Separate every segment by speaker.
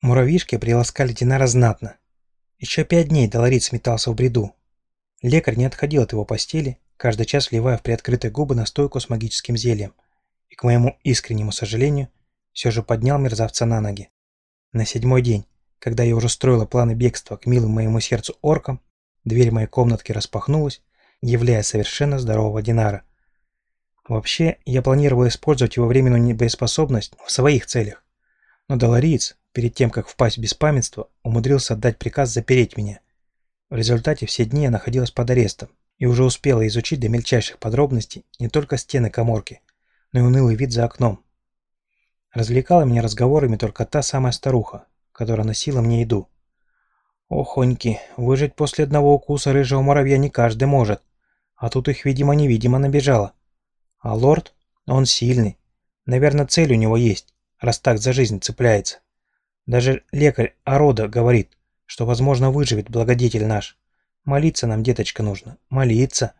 Speaker 1: Муравьишки приласкали Динара знатно. Еще пять дней Долорит метался в бреду. Лекарь не отходил от его постели, каждый час вливая в приоткрытые губы настойку с магическим зельем. И, к моему искреннему сожалению, все же поднял мерзавца на ноги. На седьмой день, когда я уже строила планы бегства к милым моему сердцу оркам, дверь моей комнатки распахнулась, являя совершенно здорового Динара. Вообще, я планировал использовать его временную небоеспособность в своих целях. Но Долориец, перед тем, как впасть в беспамятство, умудрился отдать приказ запереть меня. В результате все дни я находилась под арестом и уже успела изучить до мельчайших подробностей не только стены коморки, но и унылый вид за окном. Развлекала меня разговорами только та самая старуха, которая носила мне еду. Охоньки, выжить после одного укуса рыжего муравья не каждый может, а тут их видимо-невидимо набежало. А лорд, он сильный, наверное, цель у него есть, раз так за жизнь цепляется. Даже лекарь Орода говорит, что, возможно, выживет благодетель наш. Молиться нам, деточка, нужно. Молиться.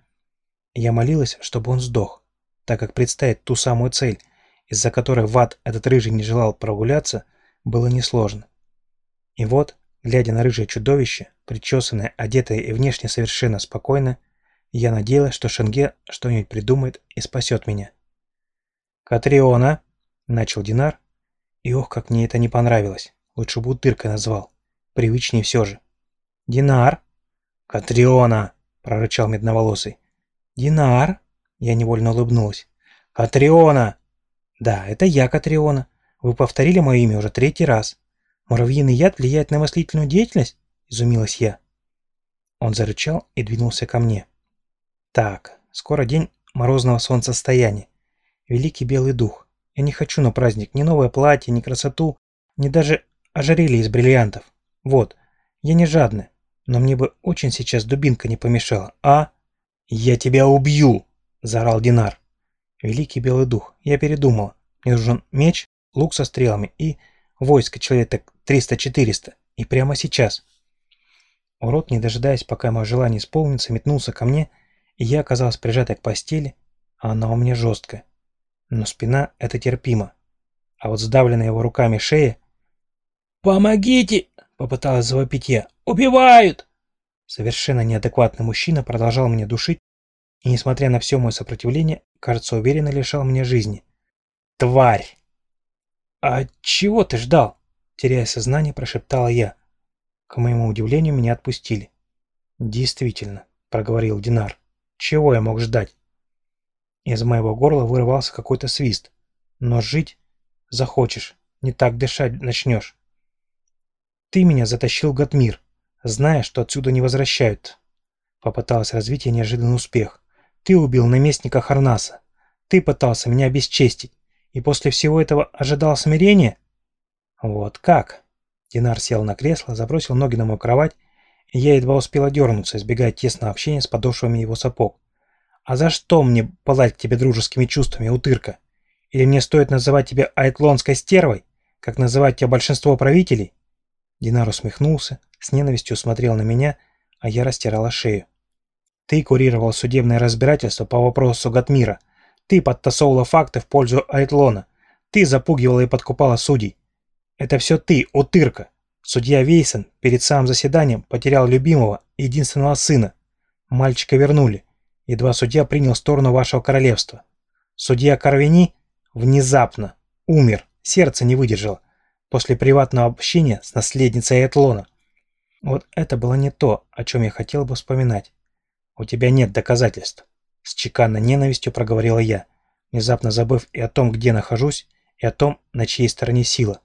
Speaker 1: Я молилась, чтобы он сдох, так как представить ту самую цель, из-за которой в ад этот рыжий не желал прогуляться, было несложно. И вот, глядя на рыжее чудовище, причесанное, одетое и внешне совершенно спокойно, я надеялась, что Шенге что-нибудь придумает и спасет меня. «Катриона!» — начал Динар, и ох, как мне это не понравилось. Лучше бы утыркой назвал. Привычнее все же. «Динар!» «Катриона!» — прорычал медноволосый. «Динар!» — я невольно улыбнулась. «Катриона!» «Да, это я, Катриона. Вы повторили мое имя уже третий раз. Муравьиный яд влияет на мыслительную деятельность?» — изумилась я. Он зарычал и двинулся ко мне. «Так, скоро день морозного солнцестояния. Великий белый дух. Я не хочу на праздник ни новое платье, ни красоту, ни даже ожерелье из бриллиантов. Вот, я не жадный, но мне бы очень сейчас дубинка не помешала, а? Я тебя убью, заорал Динар. Великий белый дух, я передумал. Мне нужен меч, лук со стрелами и войско человек так 300-400. И прямо сейчас. Урод, не дожидаясь, пока мое желание исполнится, метнулся ко мне, и я оказалась прижатой к постели, а она у меня жесткая. Но спина — это терпимо. А вот сдавленная его руками шея «Помогите!» — попыталась завопить я. «Убивают!» Совершенно неадекватный мужчина продолжал меня душить и, несмотря на все мое сопротивление, кажется, уверенно лишал меня жизни. «Тварь!» «А чего ты ждал?» Теряя сознание, прошептала я. К моему удивлению, меня отпустили. «Действительно», — проговорил Динар. «Чего я мог ждать?» Из моего горла вырывался какой-то свист. «Но жить захочешь, не так дышать начнешь». Ты меня затащил в Гатмир, зная, что отсюда не возвращают. Попыталась развить я неожиданный успех. Ты убил наместника Харнаса. Ты пытался меня обесчестить. И после всего этого ожидал смирения? Вот как? Динар сел на кресло, забросил ноги на мою кровать, и я едва успела дернуться, избегая тесного общения с подошвами его сапог. А за что мне пылать к тебе дружескими чувствами, утырка? Или мне стоит называть тебя айтлонской стервой, как называть тебя большинство правителей? Динар усмехнулся, с ненавистью смотрел на меня, а я растирала шею. «Ты курировал судебное разбирательство по вопросу Гатмира. Ты подтасовывала факты в пользу Айтлона. Ты запугивала и подкупала судей. Это все ты, утырка. Судья Вейсон перед самым заседанием потерял любимого, единственного сына. Мальчика вернули. Едва судья принял сторону вашего королевства. Судья Карвини внезапно умер, сердце не выдержало после приватного общения с наследницей Этлона. Вот это было не то, о чем я хотел бы вспоминать. «У тебя нет доказательств», — с чеканной ненавистью проговорила я, внезапно забыв и о том, где нахожусь, и о том, на чьей стороне сила.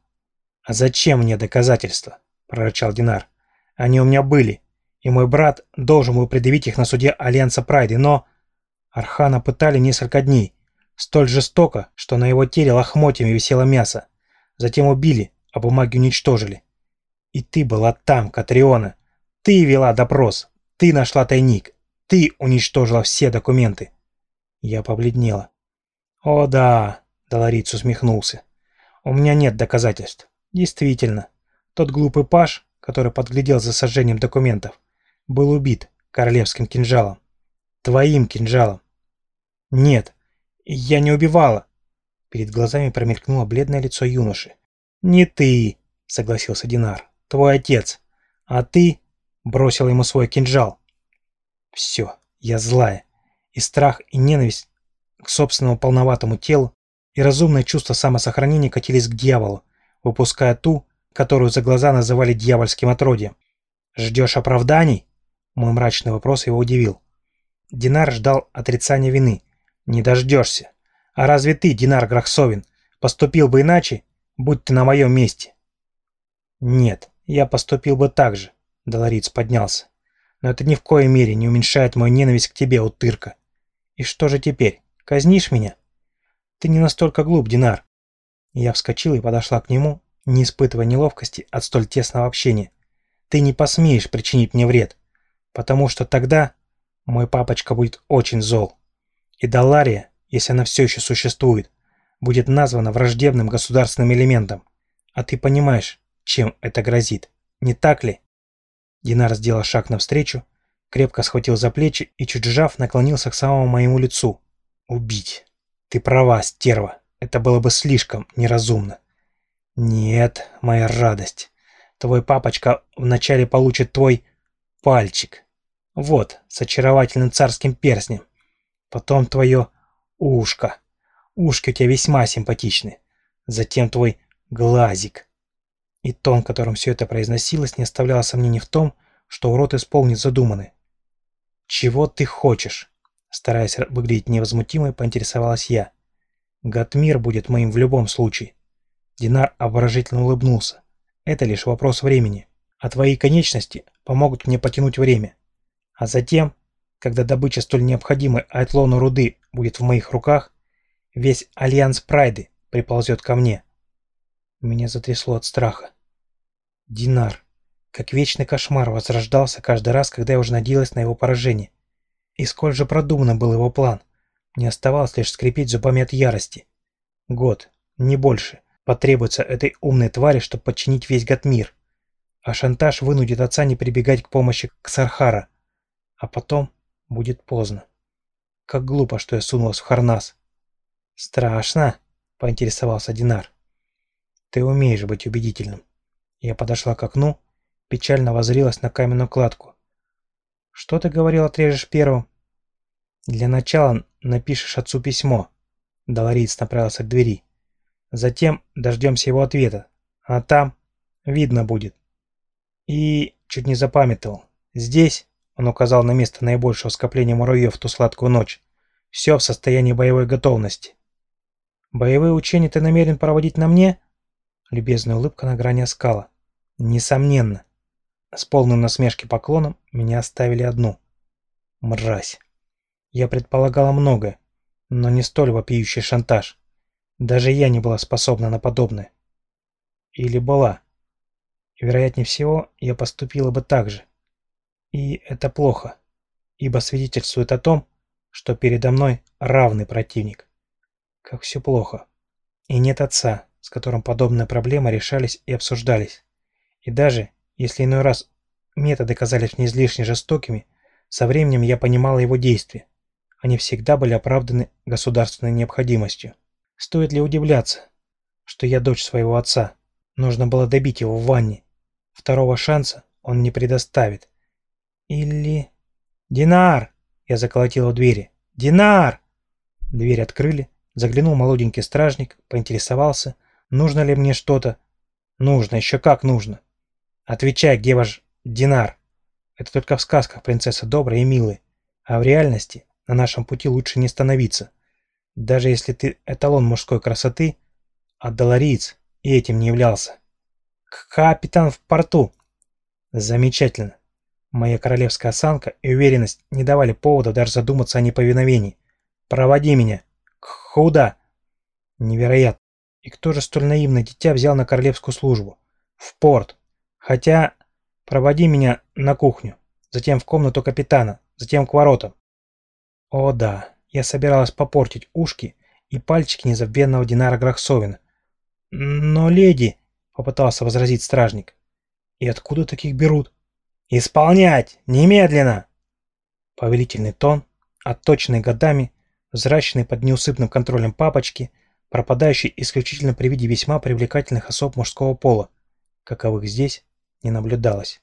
Speaker 1: «А зачем мне доказательства?» — прорычал Динар. «Они у меня были, и мой брат должен был предъявить их на суде Альянса Прайды, но...» Архана пытали несколько дней, столь жестоко, что на его теле лохмотьями висело мясо. Затем убили, а бумаги уничтожили. И ты была там, Катриона. Ты вела допрос. Ты нашла тайник. Ты уничтожила все документы. Я побледнела. О да, Долориц усмехнулся. У меня нет доказательств. Действительно, тот глупый паш, который подглядел за сожжением документов, был убит королевским кинжалом. Твоим кинжалом. Нет, я не убивала. Перед глазами промелькнуло бледное лицо юноши. «Не ты!» — согласился Динар. «Твой отец. А ты...» — бросил ему свой кинжал. «Все, я злая. И страх, и ненависть к собственному полноватому телу, и разумное чувство самосохранения катились к дьяволу, выпуская ту, которую за глаза называли дьявольским отродьем. «Ждешь оправданий?» Мой мрачный вопрос его удивил. Динар ждал отрицания вины. «Не дождешься. А разве ты, Динар Грахсовин, поступил бы иначе, будь ты на моем месте?» «Нет, я поступил бы так же», — Долориц поднялся. «Но это ни в коей мере не уменьшает мою ненависть к тебе, утырка. И что же теперь, казнишь меня?» «Ты не настолько глуп, Динар». Я вскочила и подошла к нему, не испытывая неловкости от столь тесного общения. «Ты не посмеешь причинить мне вред, потому что тогда мой папочка будет очень зол. И Даллария, если она все еще существует, будет названа враждебным государственным элементом. А ты понимаешь, чем это грозит, не так ли?» Динар сделал шаг навстречу, крепко схватил за плечи и, чуть сжав, наклонился к самому моему лицу. «Убить. Ты права, стерва. Это было бы слишком неразумно. Нет, моя радость. Твой папочка вначале получит твой пальчик. Вот, с очаровательным царским перстнем. Потом твое ушко. Ушки у тебя весьма симпатичны. Затем твой глазик. И тон, которым все это произносилось, не оставляло сомнений в том, что урод исполнит задуманное. «Чего ты хочешь?» Стараясь выглядеть невозмутимой, поинтересовалась я. «Гатмир будет моим в любом случае. Динар обворожительно улыбнулся. «Это лишь вопрос времени, а твои конечности помогут мне потянуть время. А затем, когда добыча столь необходимой Айтлону руды будет в моих руках, весь Альянс Прайды приползет ко мне». Меня затрясло от страха. Динар, как вечный кошмар, возрождался каждый раз, когда я уже надеялась на его поражение. И сколь же продуманно был его план. Мне оставалось лишь скрипеть зубами от ярости. Год, не больше потребуется этой умной твари, чтобы подчинить весь Гатмир. А шантаж вынудит отца не прибегать к помощи Ксархара. А потом будет поздно. Как глупо, что я сунулась в Харнас. Страшно, поинтересовался Динар. Ты умеешь быть убедительным. Я подошла к окну, печально воззрилась на каменную кладку. Что ты говорил, отрежешь первым? Для начала напишешь отцу письмо. Долориец направился к двери. Затем дождемся его ответа. А там видно будет. И чуть не запамятовал. Здесь, он указал на место наибольшего скопления муравьев в ту сладкую ночь, все в состоянии боевой готовности. «Боевые учения ты намерен проводить на мне?» Любезная улыбка на грани оскала. «Несомненно». С полным насмешки поклоном меня оставили одну. Мразь. Я предполагала многое, но не столь вопиющий шантаж. Даже я не была способна на подобное. Или была. Вероятнее всего, я поступила бы так же. И это плохо, ибо свидетельствует о том, что передо мной равный противник. Как все плохо. И нет отца, с которым подобные проблемы решались и обсуждались. И даже, если иной раз методы казались мне излишне жестокими, со временем я понимала его действия. Они всегда были оправданы государственной необходимостью. Стоит ли удивляться, что я дочь своего отца? Нужно было добить его в ванне. Второго шанса он не предоставит. Или... «Динар!» Я заколотила в двери. «Динар!» Дверь открыли. Заглянул молоденький стражник, поинтересовался, нужно ли мне что-то. Нужно, еще как нужно. Отвечай, где ваш Динар? Это только в сказках принцесса добрая и милая. А в реальности на нашем пути лучше не становиться. Даже если ты эталон мужской красоты, а долариец и этим не являлся. Капитан в порту. Замечательно. Моя королевская осанка и уверенность не давали повода даже задуматься о неповиновении. Проводи меня. Куда? Невероятно. И кто же столь наивное дитя взял на королевскую службу? В порт. Хотя... Проводи меня на кухню, затем в комнату капитана, затем к воротам. О да, я собиралась попортить ушки и пальчики незабвенного Динара Грахсовина. «Но, леди!» — попытался возразить стражник. «И откуда таких берут?» «Исполнять! Немедленно!» Повелительный тон, отточенный годами, взращенный под неусыпным контролем папочки, пропадающий исключительно при виде весьма привлекательных особ мужского пола. каковых здесь не наблюдалось.